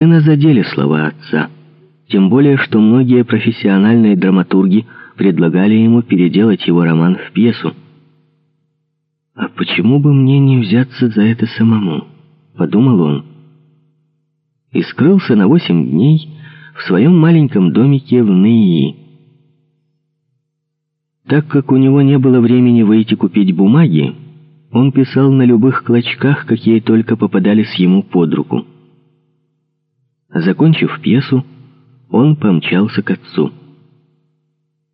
Сына задели слова отца, тем более, что многие профессиональные драматурги предлагали ему переделать его роман в пьесу. «А почему бы мне не взяться за это самому?» — подумал он. И скрылся на восемь дней в своем маленьком домике в Нии. Так как у него не было времени выйти купить бумаги, он писал на любых клочках, какие только попадались ему под руку. Закончив пьесу, он помчался к отцу.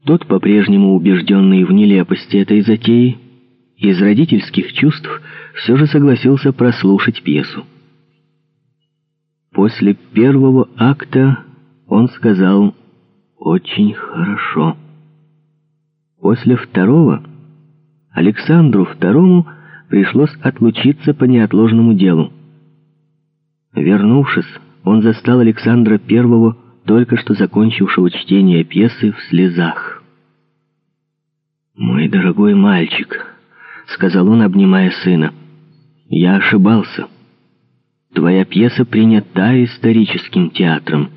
Тот, по-прежнему убежденный в нелепости этой затеи, из родительских чувств все же согласился прослушать пьесу. После первого акта он сказал «очень хорошо». После второго Александру II пришлось отлучиться по неотложному делу. Вернувшись, он застал Александра I, только что закончившего чтение пьесы в слезах. «Мой дорогой мальчик», — сказал он, обнимая сына, — «я ошибался. Твоя пьеса принята историческим театром».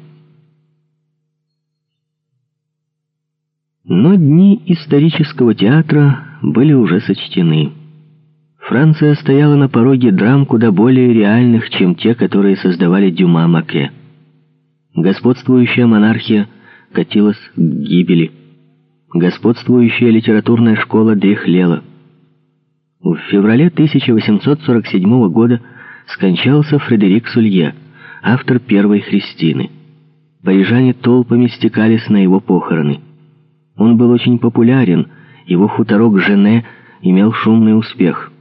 Но дни исторического театра были уже сочтены. Франция стояла на пороге драм куда более реальных, чем те, которые создавали Дюма Маке. Господствующая монархия катилась к гибели. Господствующая литературная школа дряхлела. В феврале 1847 года скончался Фредерик Сулье, автор первой «Христины». Парижане толпами стекались на его похороны. Он был очень популярен, его хуторок Жене имел шумный успех –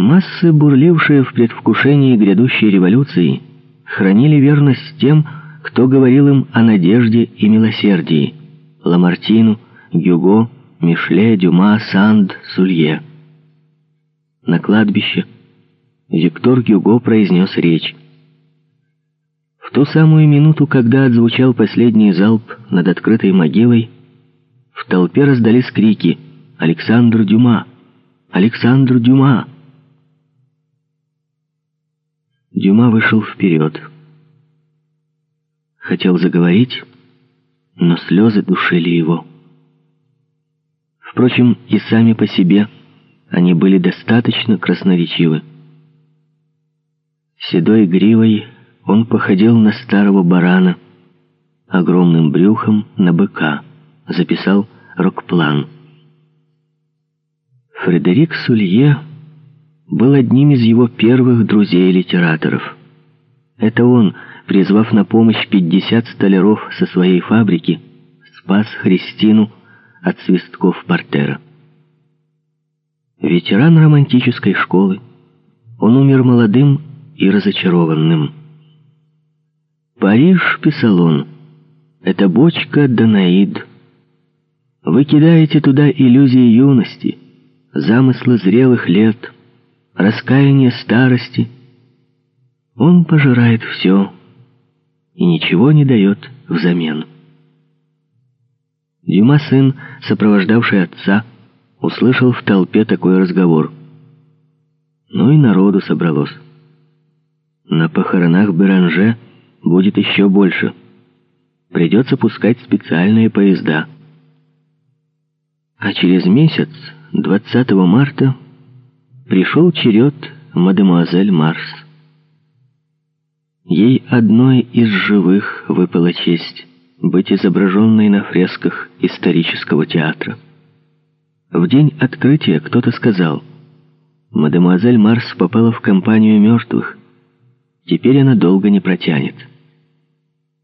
Массы, бурлившие в предвкушении грядущей революции, хранили верность тем, кто говорил им о надежде и милосердии. Ламартину, Гюго, Мишле, Дюма, Санд, Сулье. На кладбище Виктор Гюго произнес речь. В ту самую минуту, когда отзвучал последний залп над открытой могилой, в толпе раздались крики «Александр Дюма! Александр Дюма!» Дюма вышел вперед. Хотел заговорить, но слезы душили его. Впрочем, и сами по себе они были достаточно красноречивы. Седой гривой он походил на старого барана, огромным брюхом на быка, записал рок-план. Фредерик Сулье был одним из его первых друзей-литераторов. Это он, призвав на помощь 50 столяров со своей фабрики, спас Христину от свистков портера. Ветеран романтической школы, он умер молодым и разочарованным. «Париж», — писал он, — «это бочка Данаид. Вы кидаете туда иллюзии юности, замыслы зрелых лет» раскаяние старости. Он пожирает все и ничего не дает взамен. Дюма сын, сопровождавший отца, услышал в толпе такой разговор. Ну и народу собралось. На похоронах Беранже будет еще больше. Придется пускать специальные поезда. А через месяц, 20 марта, пришел черед мадемуазель Марс. Ей одной из живых выпала честь быть изображенной на фресках исторического театра. В день открытия кто-то сказал, «Мадемуазель Марс попала в компанию мертвых. Теперь она долго не протянет».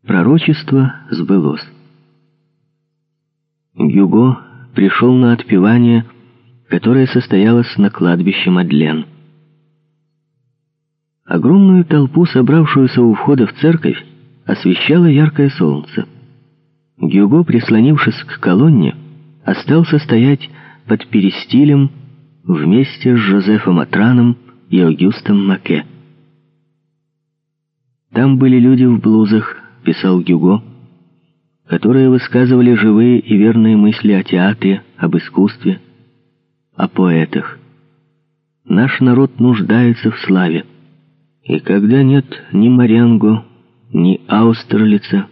Пророчество сбылось. Гюго пришел на отпевание которая состоялась на кладбище Мадлен. Огромную толпу, собравшуюся у входа в церковь, освещало яркое солнце. Гюго, прислонившись к колонне, остался стоять под перистилем вместе с Жозефом Атраном и Огюстом Маке. «Там были люди в блузах», — писал Гюго, которые высказывали живые и верные мысли о театре, об искусстве, о поэтах. Наш народ нуждается в славе. И когда нет ни Маренго, ни Аустерлица,